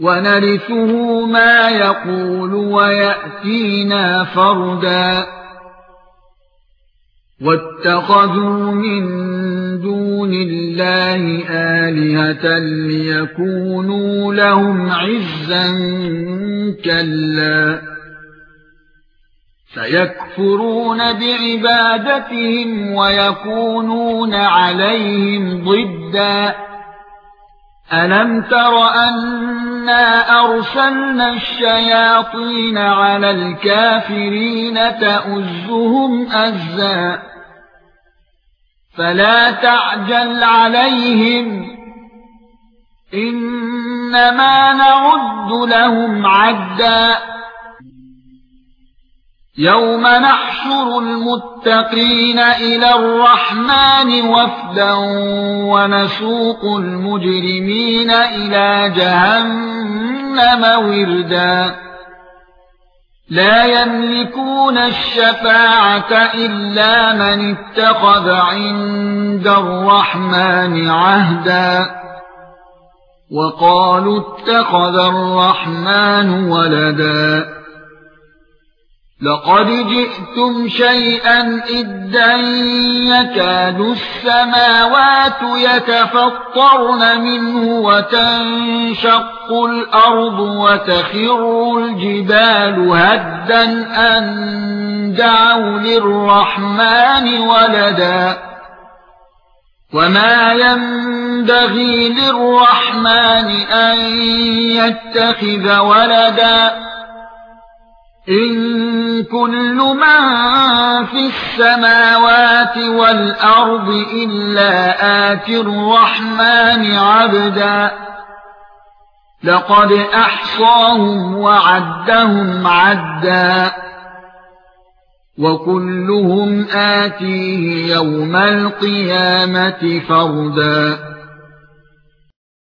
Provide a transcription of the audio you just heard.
وَنَرِثُهُ مَا يَقُولُ وَيَأْتِينَا فَرْدًا. وَاتَّخَذُوا مِن دُونِ اللَّهِ آلِهَةً لِيَكُونُوا لَهُمْ عِزًّا كَلَّا. سَيَكْفُرُونَ بِعِبَادَتِهِمْ وَيَكُونُونَ عَلَيْهِمْ ضِدًّا. أَلَمْ تَرَ أَنَّا أَرْسَلْنَا الشَّيَاطِينَ عَلَى الْكَافِرِينَ تَؤُزُّهُمْ أَزًّا فَلَا تَعْجَلْ عَلَيْهِمْ إِنَّمَا نَعُدُّ لَهُمْ عَدًّا يَوْمَ نَحْشُرُ الْمُتَّقِينَ إِلَى الرَّحْمَنِ وَفْدًا وَنَسُوقُ الْمُجْرِمِينَ إِلَى جَهَنَّمَ وِرْدًا. لا يملكون الشفاعة إلا من اتخذ عند الرحمن عهدا. وقالوا اتخذ الرحمن ولدا. لقد جئتم شيئا إدا يكاد السماوات يتفطرن منه وتنشق الأرض وتخر الجبال هدا أن دعوا للرحمن ولدا. وما ينبغي للرحمن أن يتخذ ولدا. إن كل من في السماوات والأرض إلا آتي الرحمن عبدا لقد أحصاهم وعدهم عدا وكلهم آتيه يوم القيامة فردا